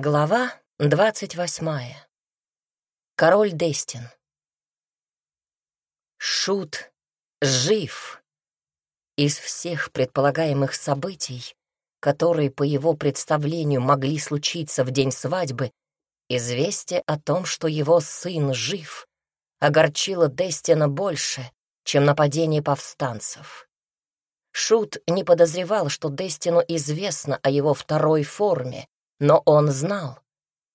Глава двадцать восьмая. Король Дестин. Шут жив. Из всех предполагаемых событий, которые, по его представлению, могли случиться в день свадьбы, известие о том, что его сын жив, огорчило Дестина больше, чем нападение повстанцев. Шут не подозревал, что Дестину известно о его второй форме, но он знал.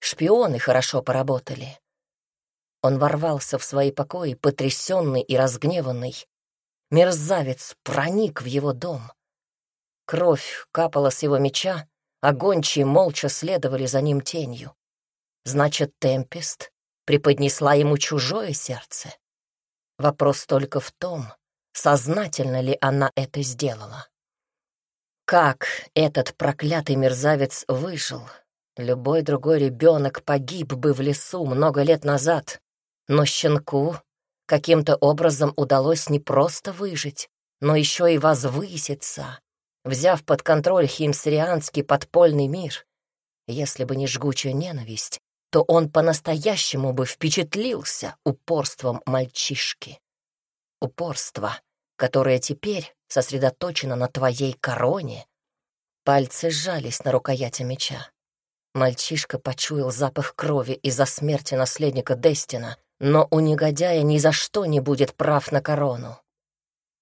Шпионы хорошо поработали. Он ворвался в свои покои, потрясенный и разгневанный. Мерзавец проник в его дом. Кровь капала с его меча, а гончие молча следовали за ним тенью. Значит, Темпест преподнесла ему чужое сердце. Вопрос только в том, сознательно ли она это сделала. Как этот проклятый мерзавец выжил? Любой другой ребенок погиб бы в лесу много лет назад, но щенку каким-то образом удалось не просто выжить, но еще и возвыситься, взяв под контроль химсрианский подпольный мир. Если бы не жгучая ненависть, то он по-настоящему бы впечатлился упорством мальчишки. Упорство, которое теперь сосредоточена на твоей короне. Пальцы сжались на рукояти меча. Мальчишка почуял запах крови из-за смерти наследника Дестина, но у негодяя ни за что не будет прав на корону.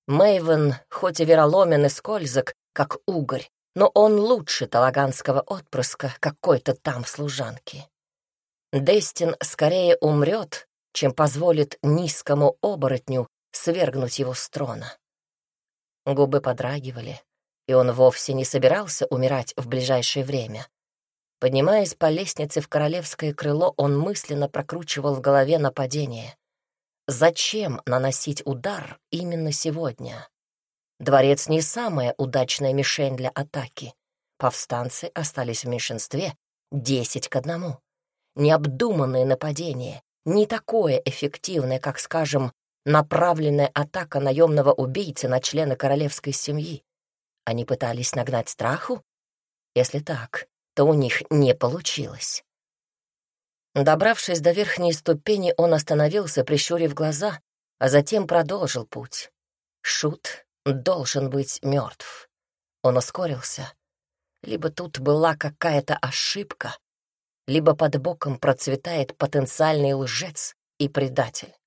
Мэйвен, хоть и вероломен и скользок, как угорь, но он лучше талаганского отпрыска какой-то там служанки. Дестин скорее умрет, чем позволит низкому оборотню свергнуть его с трона. Губы подрагивали, и он вовсе не собирался умирать в ближайшее время. Поднимаясь по лестнице в королевское крыло, он мысленно прокручивал в голове нападение. Зачем наносить удар именно сегодня? Дворец не самая удачная мишень для атаки. Повстанцы остались в меньшинстве десять к одному. Необдуманное нападение, не такое эффективное, как, скажем, направленная атака наемного убийцы на члена королевской семьи. Они пытались нагнать страху? Если так, то у них не получилось. Добравшись до верхней ступени, он остановился, прищурив глаза, а затем продолжил путь. Шут должен быть мертв. Он ускорился. Либо тут была какая-то ошибка, либо под боком процветает потенциальный лжец и предатель.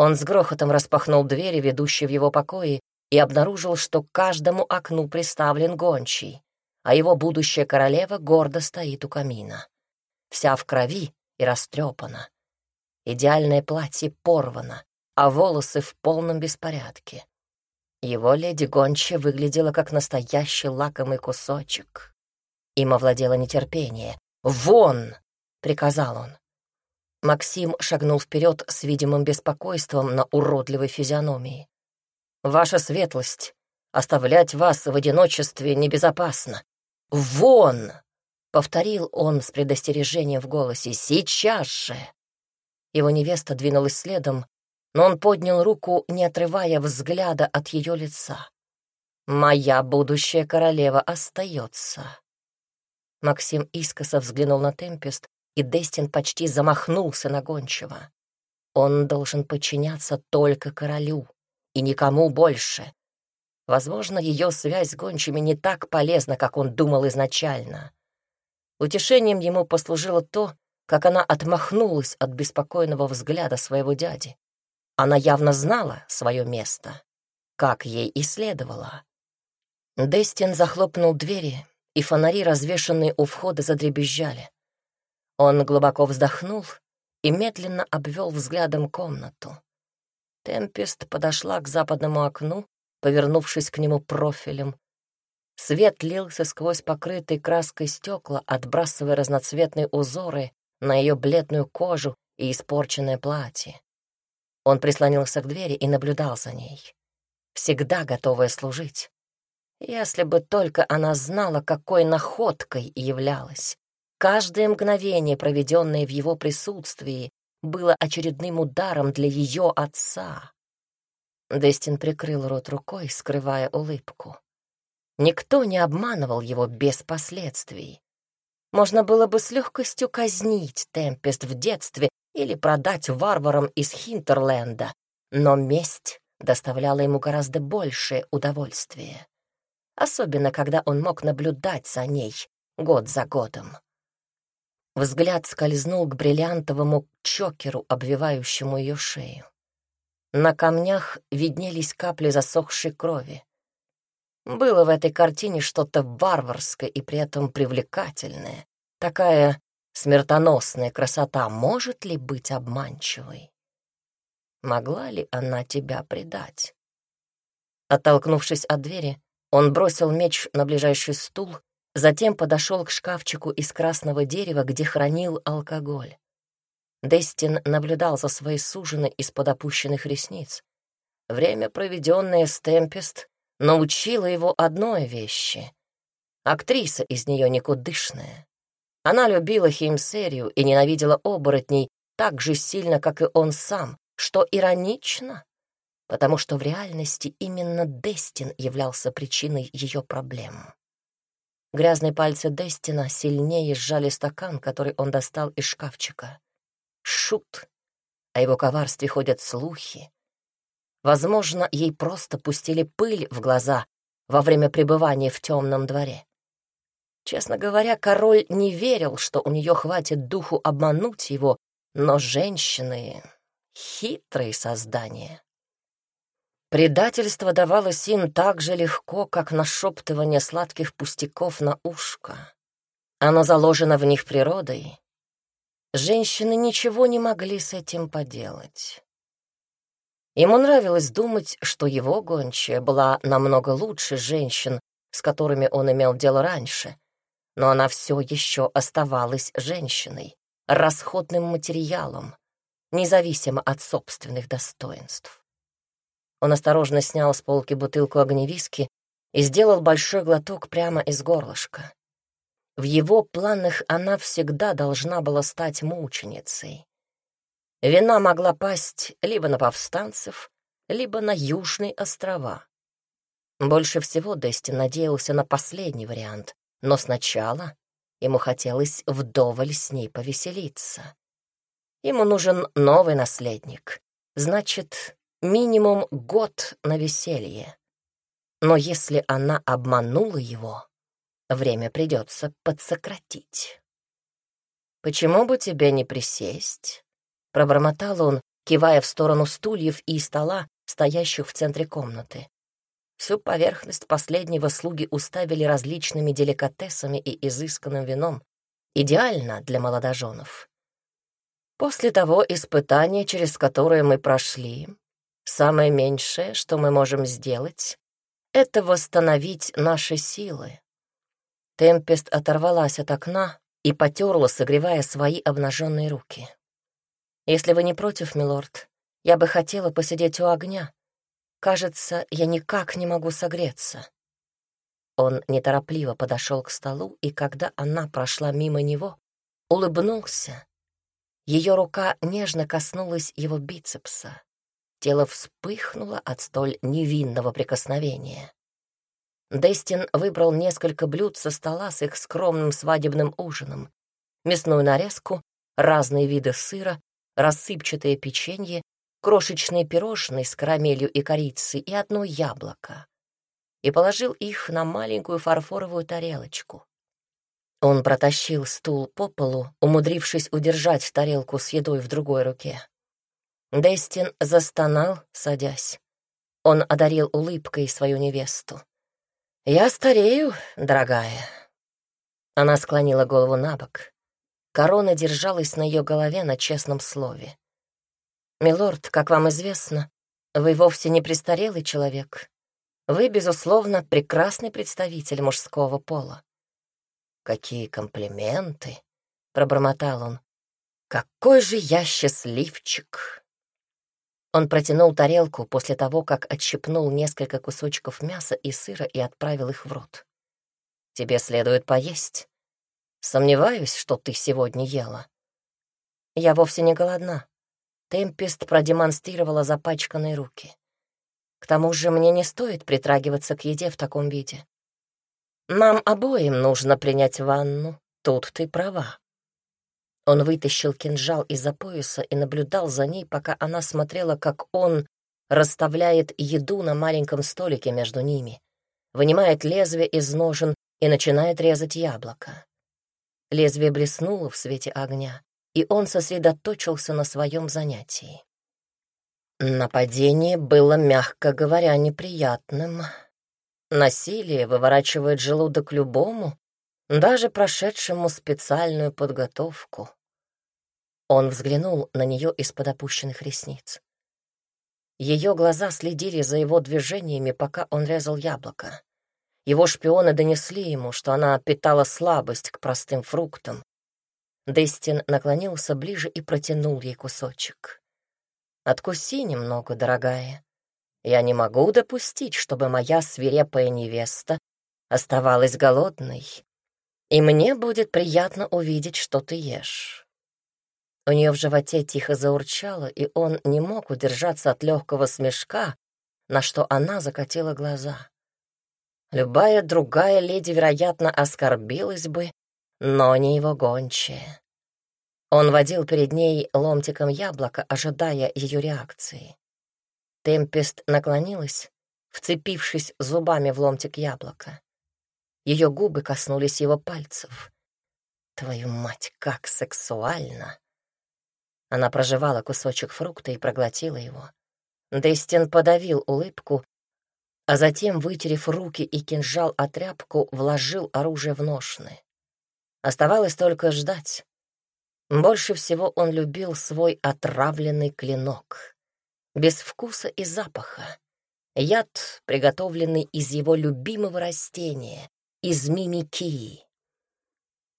Он с грохотом распахнул двери, ведущие в его покои, и обнаружил, что к каждому окну приставлен гончий, а его будущая королева гордо стоит у камина. Вся в крови и растрепана. Идеальное платье порвано, а волосы в полном беспорядке. Его леди гончая выглядела как настоящий лакомый кусочек. Им овладело нетерпение. «Вон!» — приказал он. Максим шагнул вперед с видимым беспокойством на уродливой физиономии. «Ваша светлость, оставлять вас в одиночестве небезопасно. Вон!» — повторил он с предостережением в голосе. «Сейчас же!» Его невеста двинулась следом, но он поднял руку, не отрывая взгляда от ее лица. «Моя будущая королева остается». Максим искоса взглянул на Темпест, и Дестин почти замахнулся на гончего. Он должен подчиняться только королю и никому больше. Возможно, ее связь с гончими не так полезна, как он думал изначально. Утешением ему послужило то, как она отмахнулась от беспокойного взгляда своего дяди. Она явно знала свое место, как ей и следовало. Дестин захлопнул двери, и фонари, развешанные у входа, задребезжали. Он глубоко вздохнул и медленно обвел взглядом комнату. Темпест подошла к западному окну, повернувшись к нему профилем. Свет лился сквозь покрытые краской стекла, отбрасывая разноцветные узоры на ее бледную кожу и испорченное платье. Он прислонился к двери и наблюдал за ней, всегда готовая служить. Если бы только она знала, какой находкой являлась. Каждое мгновение, проведенное в его присутствии, было очередным ударом для ее отца. Дестин прикрыл рот рукой, скрывая улыбку. Никто не обманывал его без последствий. Можно было бы с легкостью казнить Темпест в детстве или продать варварам из Хинтерленда, но месть доставляла ему гораздо большее удовольствие. Особенно, когда он мог наблюдать за ней год за годом. Взгляд скользнул к бриллиантовому чокеру, обвивающему ее шею. На камнях виднелись капли засохшей крови. Было в этой картине что-то варварское и при этом привлекательное. Такая смертоносная красота может ли быть обманчивой? Могла ли она тебя предать? Оттолкнувшись от двери, он бросил меч на ближайший стул, затем подошел к шкафчику из красного дерева, где хранил алкоголь. Дестин наблюдал за своей суженой из-под опущенных ресниц. Время, проведенное с Темпест, научила его одной вещи. Актриса из нее никудышная. Она любила химсерию и ненавидела оборотней так же сильно, как и он сам, что иронично, потому что в реальности именно Дестин являлся причиной ее проблем. Грязные пальцы Дестина сильнее сжали стакан, который он достал из шкафчика. Шут. О его коварстве ходят слухи. Возможно, ей просто пустили пыль в глаза во время пребывания в темном дворе. Честно говоря, король не верил, что у нее хватит духу обмануть его, но женщины — хитрые создания. Предательство давалось им так же легко, как нашептывание сладких пустяков на ушко. Оно заложено в них природой. Женщины ничего не могли с этим поделать. Ему нравилось думать, что его гончая была намного лучше женщин, с которыми он имел дело раньше, но она все еще оставалась женщиной, расходным материалом, независимо от собственных достоинств. Он осторожно снял с полки бутылку огневиски и сделал большой глоток прямо из горлышка. В его планах она всегда должна была стать мученицей. Вина могла пасть либо на повстанцев, либо на Южные острова. Больше всего Дести надеялся на последний вариант, но сначала ему хотелось вдоволь с ней повеселиться. Ему нужен новый наследник, значит, минимум год на веселье. Но если она обманула его, время придется подсократить. «Почему бы тебе не присесть?» — пробормотал он, кивая в сторону стульев и стола, стоящих в центре комнаты. Всю поверхность последнего слуги уставили различными деликатесами и изысканным вином. Идеально для молодоженов. После того испытания, через которое мы прошли, самое меньшее, что мы можем сделать, это восстановить наши силы. Темпест оторвалась от окна и потерла, согревая свои обнаженные руки. «Если вы не против, милорд, я бы хотела посидеть у огня. Кажется, я никак не могу согреться». Он неторопливо подошел к столу, и когда она прошла мимо него, улыбнулся. Ее рука нежно коснулась его бицепса. Тело вспыхнуло от столь невинного прикосновения. Дестин выбрал несколько блюд со стола с их скромным свадебным ужином. Мясную нарезку, разные виды сыра, рассыпчатое печенье, крошечные пирожные с карамелью и корицей и одно яблоко. И положил их на маленькую фарфоровую тарелочку. Он протащил стул по полу, умудрившись удержать тарелку с едой в другой руке. Дестин застонал, садясь. Он одарил улыбкой свою невесту. «Я старею, дорогая». Она склонила голову на бок. Корона держалась на ее голове на честном слове. «Милорд, как вам известно, вы вовсе не престарелый человек. Вы, безусловно, прекрасный представитель мужского пола». «Какие комплименты!» — пробормотал он. «Какой же я счастливчик!» Он протянул тарелку после того, как отщипнул несколько кусочков мяса и сыра и отправил их в рот. «Тебе следует поесть. Сомневаюсь, что ты сегодня ела». «Я вовсе не голодна», Темпест продемонстрировала запачканные руки. К тому же мне не стоит притрагиваться к еде в таком виде. Нам обоим нужно принять ванну, тут ты права. Он вытащил кинжал из-за пояса и наблюдал за ней, пока она смотрела, как он расставляет еду на маленьком столике между ними, вынимает лезвие из ножен и начинает резать яблоко. Лезвие блеснуло в свете огня, и он сосредоточился на своем занятии. Нападение было, мягко говоря, неприятным. Насилие выворачивает желудок любому, даже прошедшему специальную подготовку. Он взглянул на нее из-под опущенных ресниц. Ее глаза следили за его движениями, пока он резал яблоко. Его шпионы донесли ему, что она питала слабость к простым фруктам. Дестин наклонился ближе и протянул ей кусочек. «Откуси немного, дорогая. Я не могу допустить, чтобы моя свирепая невеста оставалась голодной, и мне будет приятно увидеть, что ты ешь». У нее в животе тихо заурчало, и он не мог удержаться от легкого смешка, на что она закатила глаза. Любая другая леди, вероятно, оскорбилась бы, но не его гончая. Он водил перед ней ломтиком яблока, ожидая ее реакции. Темпест наклонилась, вцепившись зубами в ломтик яблока. Ее губы коснулись его пальцев. Твою мать, как сексуально! Она прожевала кусочек фрукта и проглотила его. Дестин подавил улыбку, а затем, вытерев руки и кинжал о тряпку, вложил оружие в ножны. Оставалось только ждать. Больше всего он любил свой отравленный клинок. Без вкуса и запаха. Яд, приготовленный из его любимого растения, из мимикии.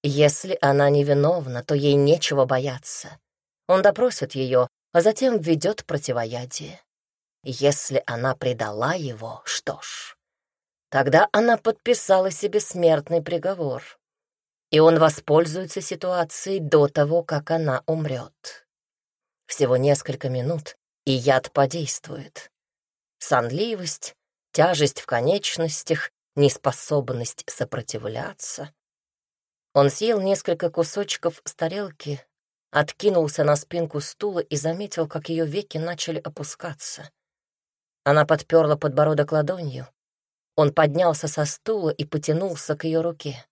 Если она невиновна, то ей нечего бояться. Он допросит ее, а затем введет противоядие. Если она предала его, что ж, тогда она подписала себе смертный приговор, и он воспользуется ситуацией до того, как она умрет. Всего несколько минут, и яд подействует. Сонливость, тяжесть в конечностях, неспособность сопротивляться. Он съел несколько кусочков с тарелки, откинулся на спинку стула и заметил, как ее веки начали опускаться. Она подперла подбородок ладонью. Он поднялся со стула и потянулся к ее руке.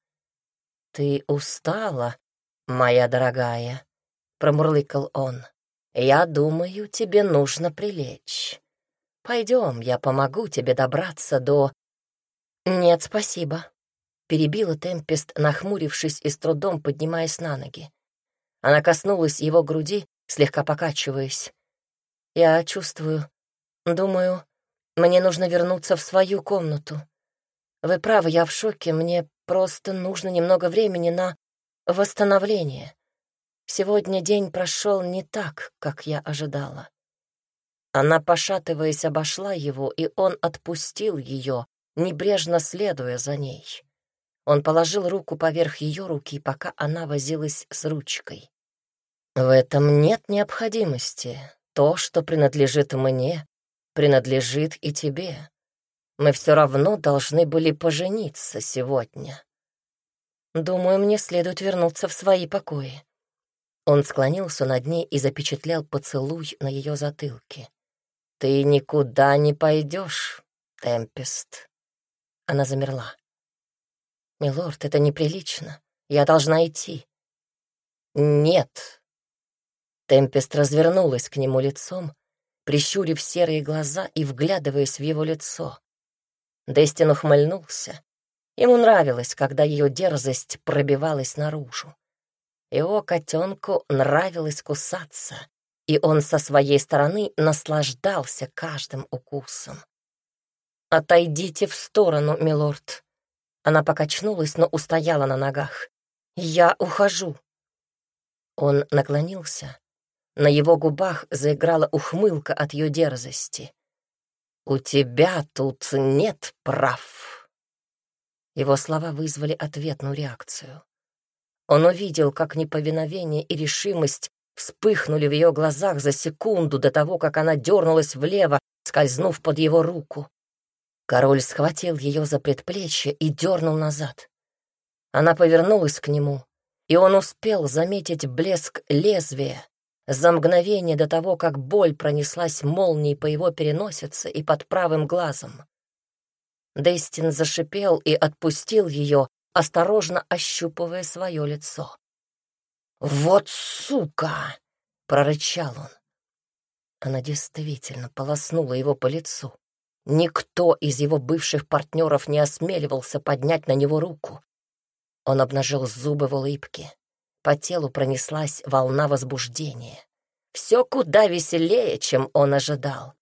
«Ты устала, моя дорогая», — промурлыкал он. «Я думаю, тебе нужно прилечь. Пойдем, я помогу тебе добраться до...» «Нет, спасибо», — перебила Темпест, нахмурившись и с трудом поднимаясь на ноги. Она коснулась его груди, слегка покачиваясь. «Я чувствую, Думаю, мне нужно вернуться в свою комнату. Вы правы, я в шоке, мне просто нужно немного времени на восстановление. Сегодня день прошел не так, как я ожидала. Она, пошатываясь, обошла его, и он отпустил ее, небрежно следуя за ней. Он положил руку поверх ее руки, пока она возилась с ручкой. «В этом нет необходимости. То, что принадлежит мне, принадлежит и тебе. Мы все равно должны были пожениться сегодня. Думаю, мне следует вернуться в свои покои. Он склонился над ней и запечатлял поцелуй на ее затылке. «Ты никуда не пойдешь, Темпест». Она замерла. «Милорд, это неприлично. Я должна идти». «Нет». Темпест развернулась к нему лицом, прищурив серые глаза и вглядываясь в его лицо. Дестин ухмыльнулся. Ему нравилось, когда ее дерзость пробивалась наружу. Его котенку нравилось кусаться, и он со своей стороны наслаждался каждым укусом. «Отойдите в сторону, милорд». Она покачнулась, но устояла на ногах. «Я ухожу». Он наклонился, на его губах заиграла ухмылка от ее дерзости. «У тебя тут нет прав». Его слова вызвали ответную реакцию. Он увидел, как неповиновение и решимость вспыхнули в ее глазах за секунду до того, как она дернулась влево, скользнув под его руку. Король схватил ее за предплечье и дернул назад. Она повернулась к нему, и он успел заметить блеск лезвия за мгновение до того, как боль пронеслась молнией по его переносице и под правым глазом. Дейстин зашипел и отпустил ее, осторожно ощупывая свое лицо. «Вот сука!» — прорычал он. Она действительно полоснула его по лицу. Никто из его бывших партнеров не осмеливался поднять на него руку. Он обнажил зубы в улыбке. По телу пронеслась волна возбуждения. Все куда веселее, чем он ожидал.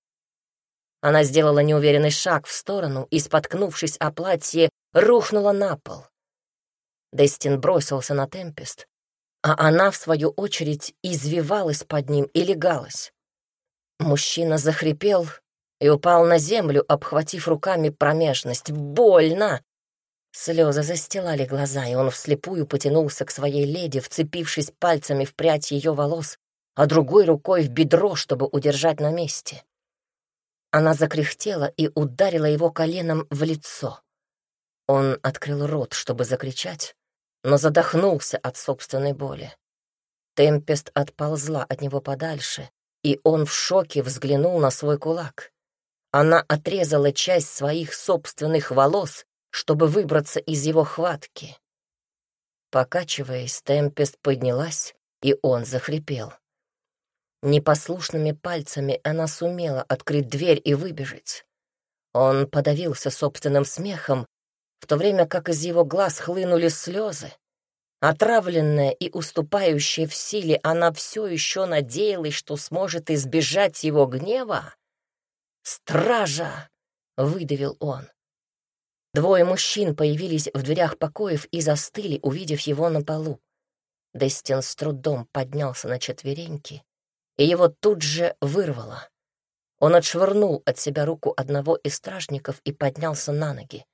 Она сделала неуверенный шаг в сторону и, споткнувшись о платье, рухнула на пол. Дестин бросился на Темпест, а она, в свою очередь, извивалась под ним и легалась. Мужчина захрипел и упал на землю, обхватив руками промежность. «Больно!» Слезы застилали глаза, и он вслепую потянулся к своей леди, вцепившись пальцами в прядь ее волос, а другой рукой в бедро, чтобы удержать на месте. Она закряхтела и ударила его коленом в лицо. Он открыл рот, чтобы закричать, но задохнулся от собственной боли. Темпест отползла от него подальше, и он в шоке взглянул на свой кулак. Она отрезала часть своих собственных волос, чтобы выбраться из его хватки. Покачиваясь, Темпест поднялась, и он захрипел. Непослушными пальцами она сумела открыть дверь и выбежать. Он подавился собственным смехом, в то время как из его глаз хлынули слезы. Отравленная и уступающая в силе, она все еще надеялась, что сможет избежать его гнева. «Стража!» — выдавил он. Двое мужчин появились в дверях покоев и застыли, увидев его на полу. Дестин с трудом поднялся на четвереньки и его тут же вырвало. Он отшвырнул от себя руку одного из стражников и поднялся на ноги.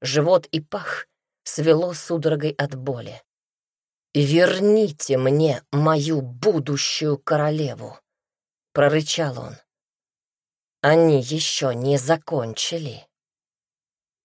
Живот и пах свело судорогой от боли. «Верните мне мою будущую королеву!» — прорычал он. «Они еще не закончили».